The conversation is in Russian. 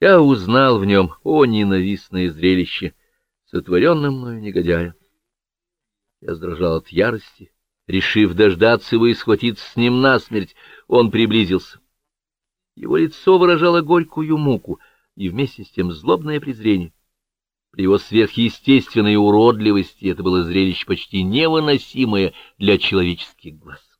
Я узнал в нем, о, ненавистное зрелище, сотворенное мною негодяя. Я сдрожал от ярости, решив дождаться его и схватиться с ним насмерть, он приблизился. Его лицо выражало горькую муку и вместе с тем злобное презрение. При его сверхъестественной уродливости это было зрелище почти невыносимое для человеческих глаз.